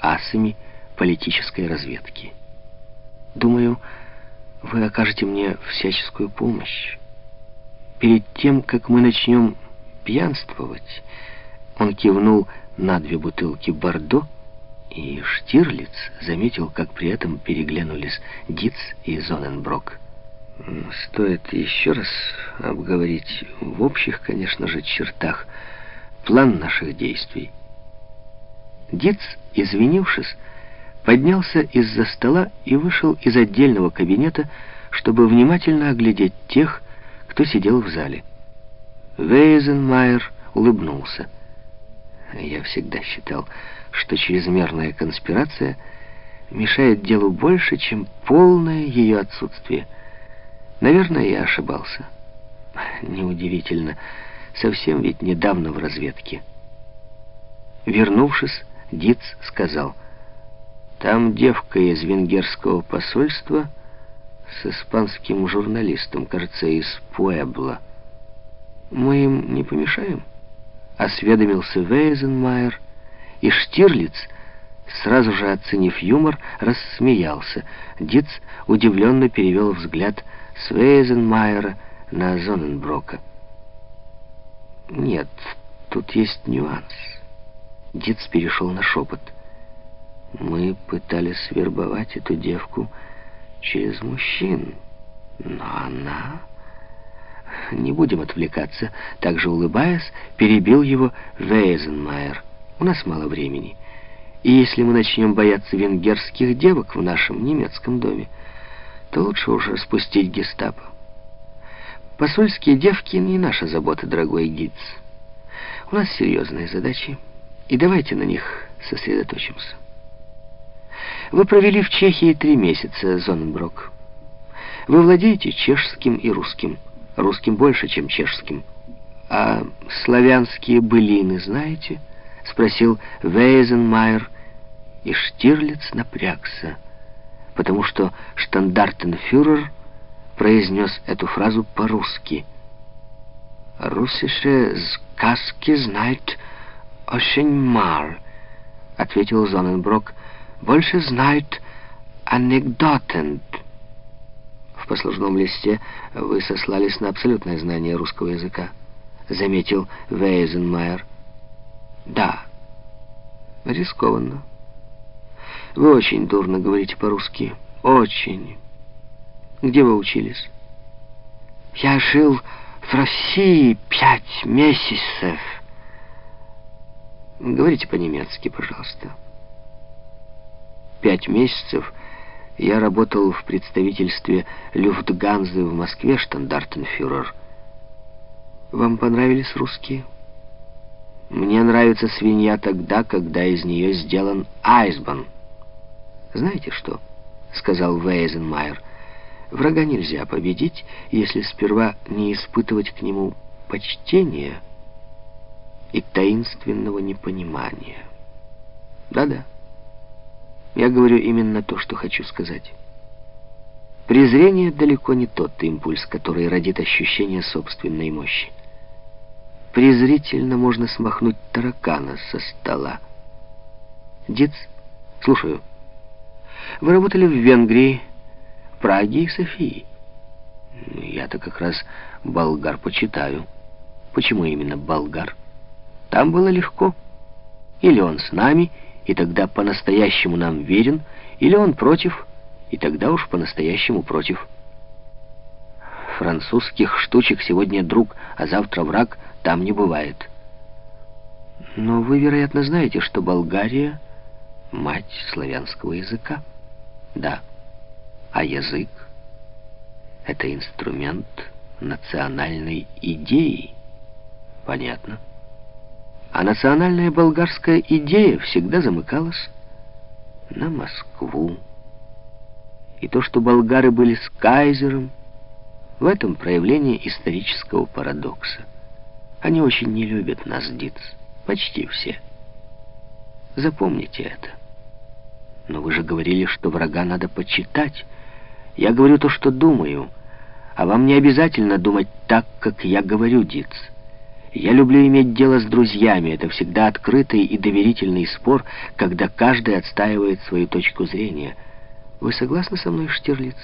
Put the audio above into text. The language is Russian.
асами политической разведки. Думаю, вы окажете мне всяческую помощь. Перед тем, как мы начнем пьянствовать, он кивнул на две бутылки Бордо, и Штирлиц заметил, как при этом переглянулись Диц и Зоненброк. Стоит еще раз обговорить в общих, конечно же, чертах план наших действий. Диц, извинившись, поднялся из-за стола и вышел из отдельного кабинета, чтобы внимательно оглядеть тех, кто сидел в зале. Вейзенмайер улыбнулся. Я всегда считал, что чрезмерная конспирация мешает делу больше, чем полное ее отсутствие. Наверное, я ошибался. Неудивительно, совсем ведь недавно в разведке. Вернувшись, Диц сказал, «Там девка из венгерского посольства с испанским журналистом, кажется, из Пуэбла. Мы им не помешаем?» Осведомился Вейзенмайер, и Штирлиц, сразу же оценив юмор, рассмеялся. Диц удивленно перевел взгляд с Вейзенмайера на Зоненброка. «Нет, тут есть нюанс». Диц перешел на шепот. «Мы пытались вербовать эту девку через мужчин, но она...» «Не будем отвлекаться», — также улыбаясь, перебил его Вейзенмайер. «У нас мало времени, и если мы начнем бояться венгерских девок в нашем немецком доме, то лучше уже спустить гестапо. Посольские девки не наша забота, дорогой Гидс. У нас серьезные задачи, и давайте на них сосредоточимся. Вы провели в Чехии три месяца, Зоненброк. Вы владеете чешским и русским. Русским больше, чем чешским. А славянские былины знаете? Спросил Вейзенмайер, и Штирлиц напрягся, потому что штандартенфюрер произнес эту фразу по-русски. «Руссische сказки знает очень мал», — ответил Зоненброк. «Больше знает анекдотент». В послужном листе вы сослались на абсолютное знание русского языка, заметил Вейзенмайер. Да, рискованно. Вы очень дурно говорите по-русски. Очень. Где вы учились? Я жил в России пять месяцев. Говорите по-немецки, пожалуйста. Пять месяцев я работал в представительстве Люфтганзы в Москве, штандартенфюрер. Вам понравились русские? Мне нравится свинья тогда, когда из нее сделан айсбан. Знаете что? Сказал Вейзенмайер. Врага нельзя победить, если сперва не испытывать к нему почтения и таинственного непонимания. Да-да. Я говорю именно то, что хочу сказать. Презрение далеко не тот импульс, который родит ощущение собственной мощи. Презрительно можно смахнуть таракана со стола. Дец, слушаю. Вы работали в Венгрии, Праге и Софии. Я-то как раз болгар почитаю. Почему именно болгар? Там было легко. Или он с нами, и тогда по-настоящему нам верен, или он против, и тогда уж по-настоящему против. Французских штучек сегодня друг, а завтра враг там не бывает. Но вы, вероятно, знаете, что Болгария — мать славянского языка. Да. А язык — это инструмент национальной идеи. Понятно. А национальная болгарская идея всегда замыкалась на Москву. И то, что болгары были с кайзером, в этом проявление исторического парадокса. Они очень не любят нас, Диц, почти все. Запомните это. Но вы же говорили, что врага надо почитать. Я говорю то, что думаю, а вам не обязательно думать так, как я говорю, Диц. Я люблю иметь дело с друзьями. Это всегда открытый и доверительный спор, когда каждый отстаивает свою точку зрения. Вы согласны со мной, Штирлиц?»